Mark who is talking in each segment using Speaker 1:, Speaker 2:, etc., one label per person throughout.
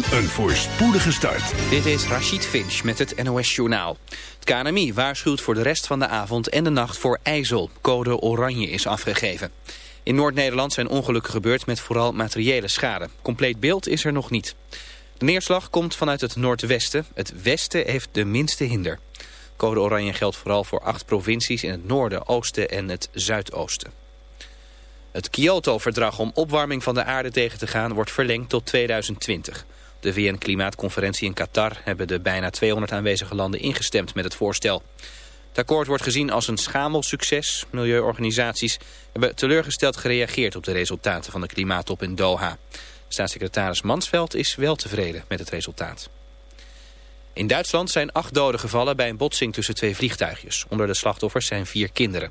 Speaker 1: Een voorspoedige start.
Speaker 2: Dit is Rachid Finch met het NOS Journaal. Het KNMI waarschuwt voor de rest van de avond en de nacht voor ijzel. Code oranje is afgegeven. In Noord-Nederland zijn ongelukken gebeurd met vooral materiële schade. Compleet beeld is er nog niet. De neerslag komt vanuit het noordwesten. Het westen heeft de minste hinder. Code oranje geldt vooral voor acht provincies in het noorden, oosten en het zuidoosten. Het Kyoto-verdrag om opwarming van de aarde tegen te gaan wordt verlengd tot 2020. De VN-klimaatconferentie in Qatar hebben de bijna 200 aanwezige landen ingestemd met het voorstel. Het akkoord wordt gezien als een schamelsucces. Milieuorganisaties hebben teleurgesteld gereageerd op de resultaten van de klimaattop in Doha. Staatssecretaris Mansveld is wel tevreden met het resultaat. In Duitsland zijn acht doden gevallen bij een botsing tussen twee vliegtuigjes. Onder de slachtoffers zijn vier kinderen.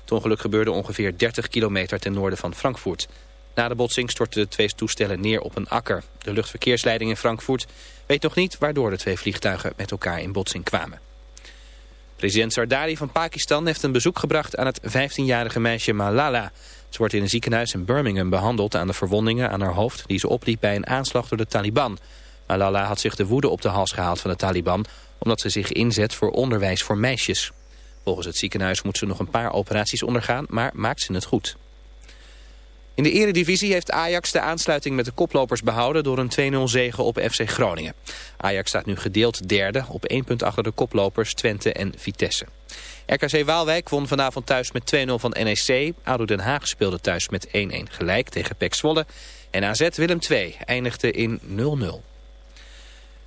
Speaker 2: Het ongeluk gebeurde ongeveer 30 kilometer ten noorden van Frankfurt. Na de botsing stortten de twee toestellen neer op een akker. De luchtverkeersleiding in Frankfurt weet nog niet waardoor de twee vliegtuigen met elkaar in botsing kwamen. President Zardari van Pakistan heeft een bezoek gebracht aan het 15-jarige meisje Malala. Ze wordt in een ziekenhuis in Birmingham behandeld aan de verwondingen aan haar hoofd die ze opliep bij een aanslag door de Taliban. Malala had zich de woede op de hals gehaald van de Taliban omdat ze zich inzet voor onderwijs voor meisjes. Volgens het ziekenhuis moet ze nog een paar operaties ondergaan, maar maakt ze het goed. In de eredivisie heeft Ajax de aansluiting met de koplopers behouden door een 2-0 zege op FC Groningen. Ajax staat nu gedeeld derde op 1 punt achter de koplopers Twente en Vitesse. RKC Waalwijk won vanavond thuis met 2-0 van NEC. ADO Den Haag speelde thuis met 1-1 gelijk tegen PEC Zwolle. En AZ Willem II eindigde in 0-0.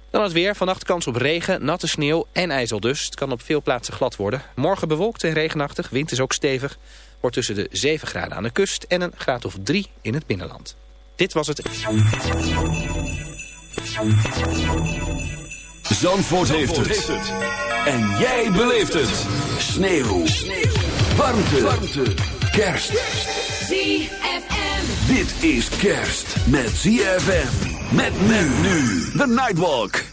Speaker 2: Dan het weer. Vannacht kans op regen, natte sneeuw en ijzel dus. Het kan op veel plaatsen glad worden. Morgen bewolkt en regenachtig. Wind is ook stevig. Wordt tussen de 7 graden aan de kust en een graad of 3 in het binnenland. Dit was het...
Speaker 1: Zandvoort, heeft, het. En jij beleeft het. Sneeuw. Sneeuw. Warmte. Warmte. Kerst.
Speaker 3: ZFM.
Speaker 1: Dit is kerst met ZFM. Met men nu. The Nightwalk.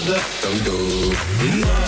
Speaker 4: de dodo.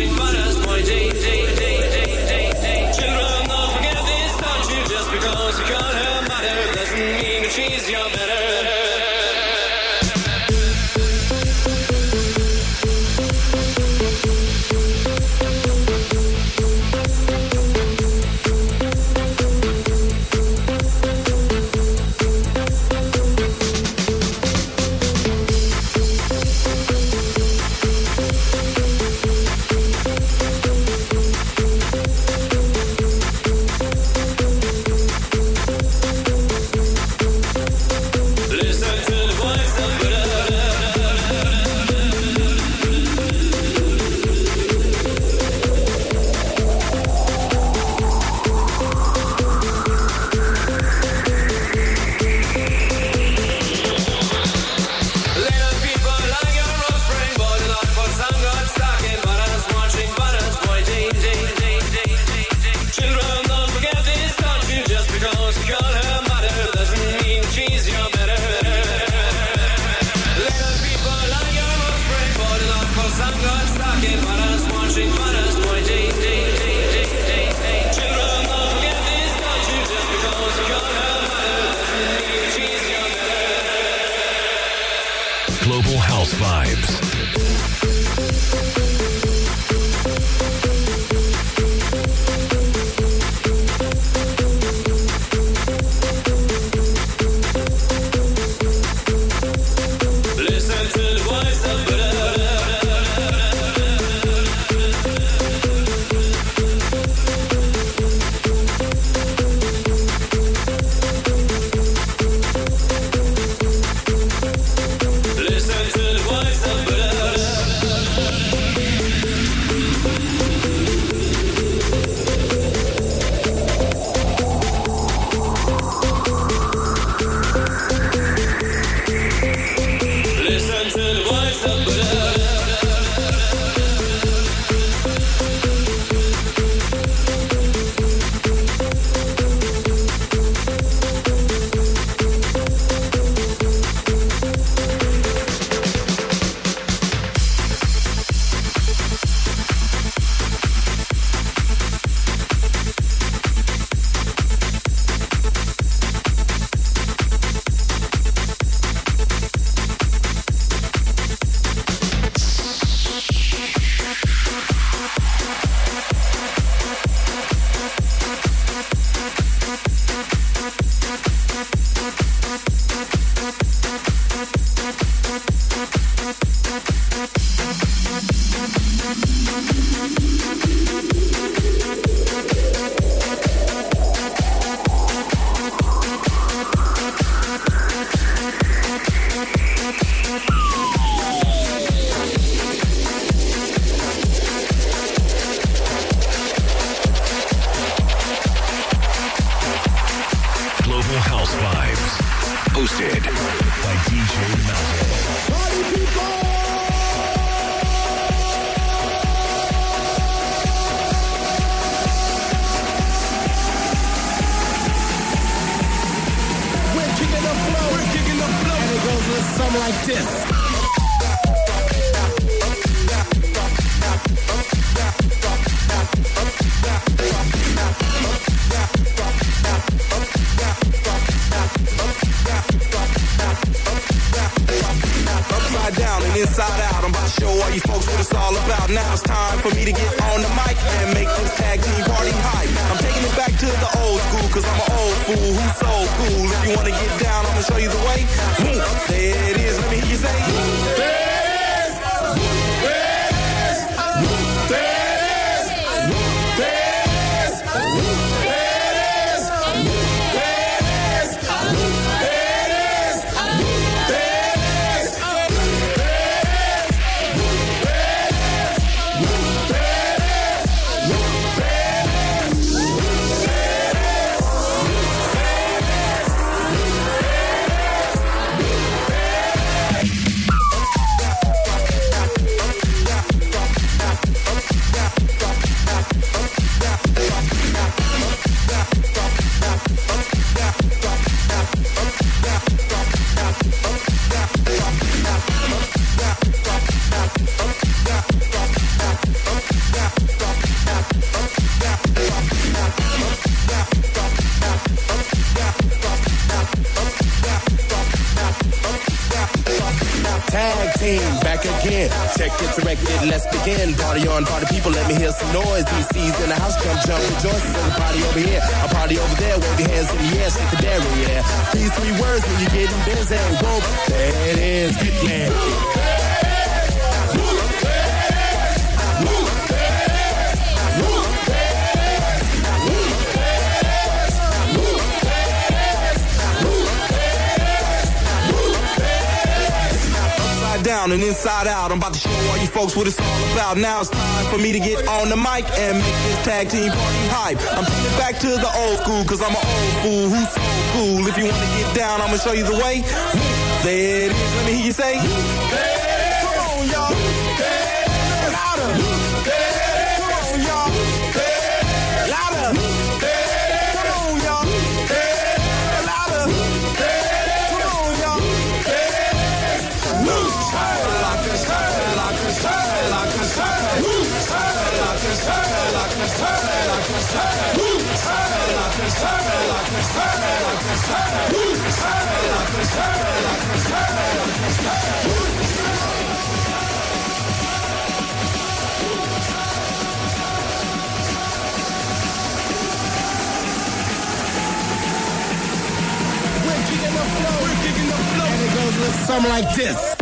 Speaker 5: sin para
Speaker 3: now it's time for me to get on the mic and make this tag team party hype. I'm taking back to the old school, cause I'm an old fool who's so cool. If you wanna get down, I'ma show you the way. There it is, let me hear you say. Something like this.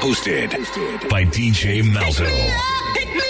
Speaker 6: Hosted by DJ Malzo.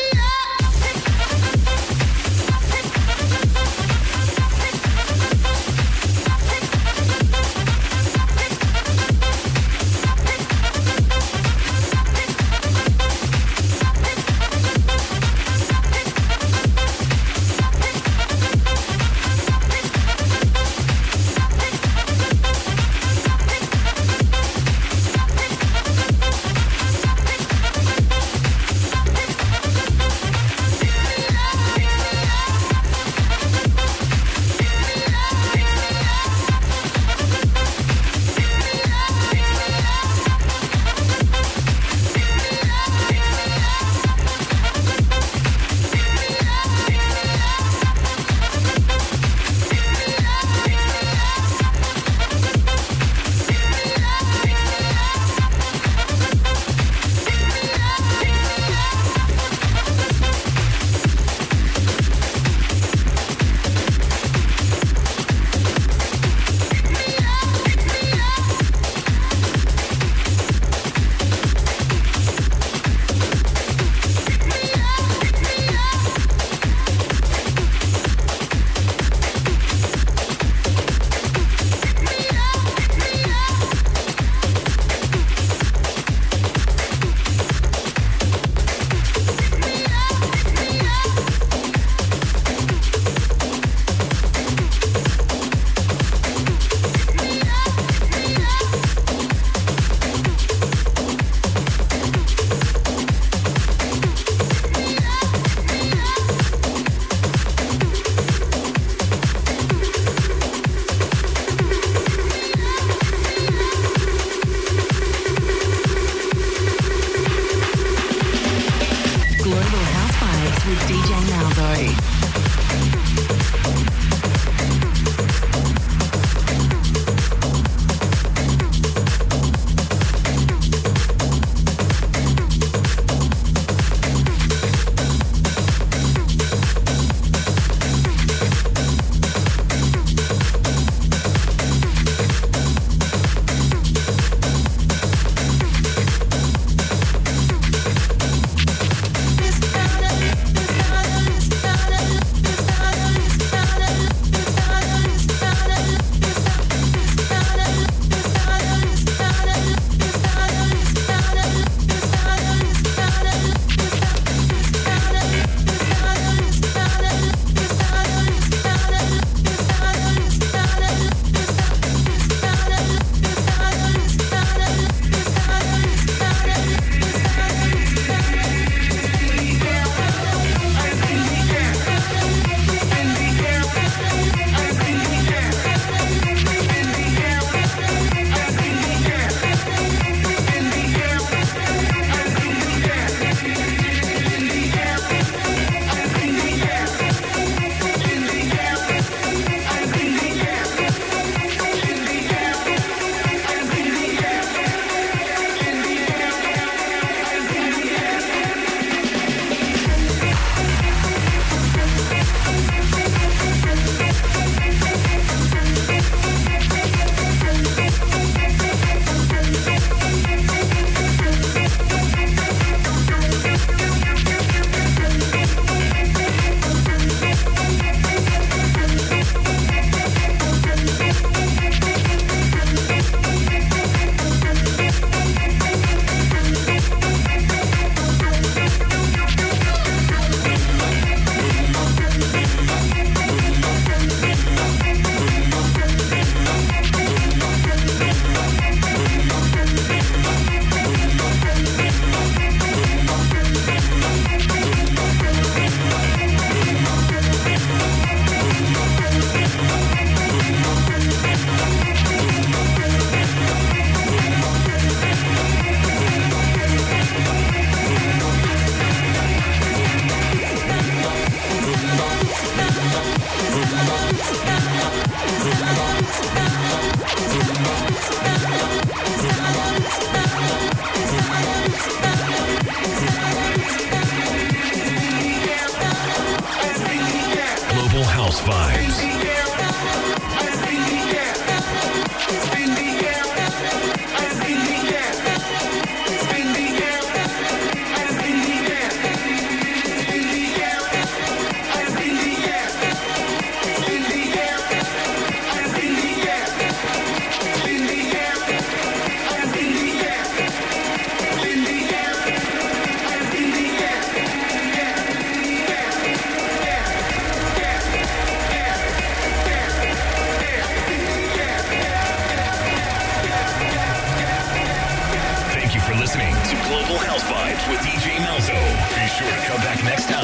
Speaker 6: Go back next time.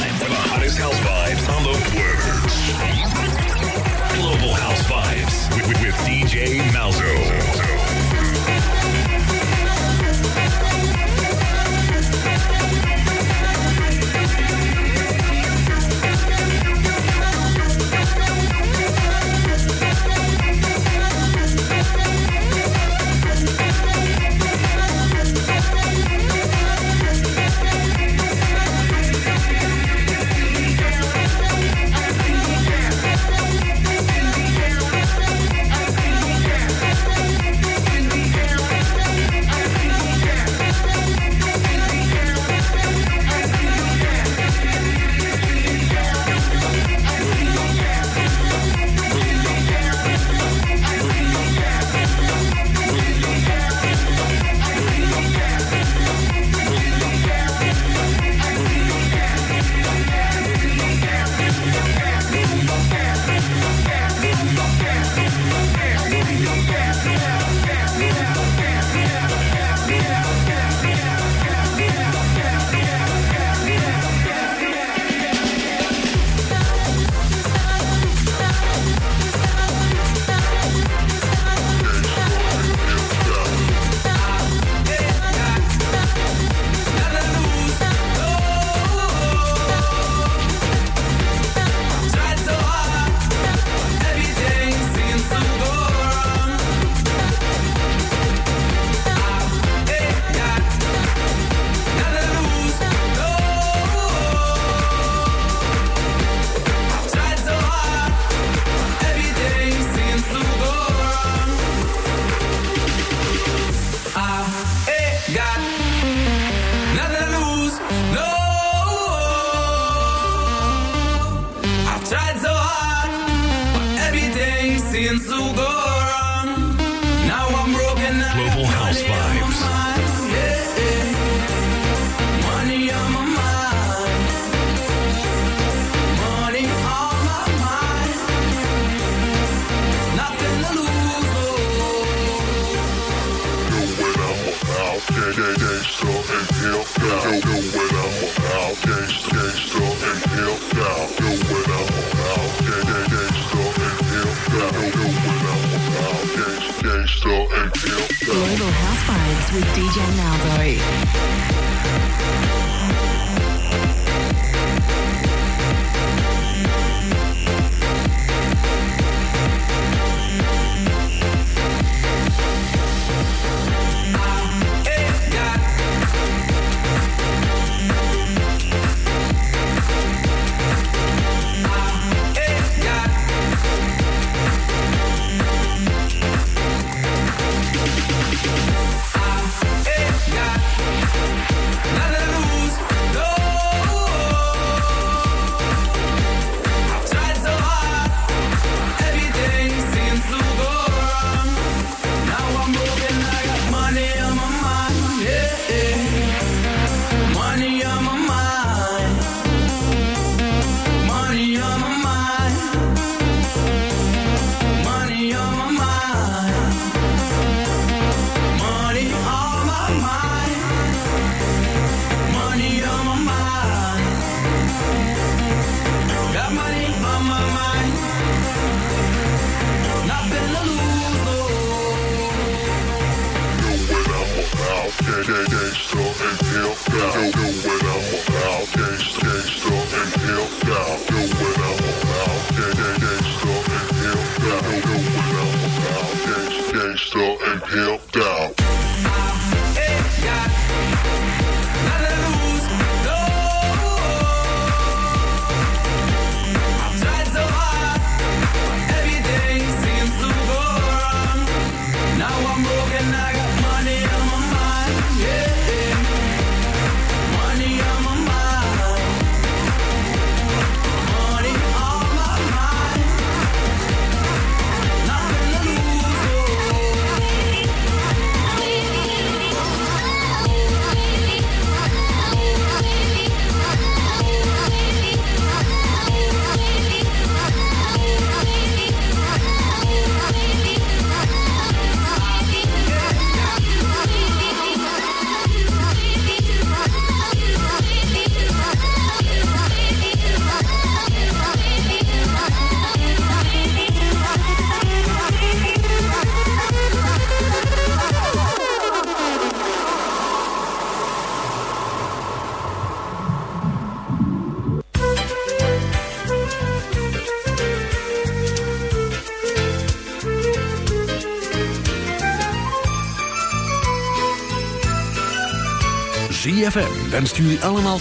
Speaker 7: Wenst jullie allemaal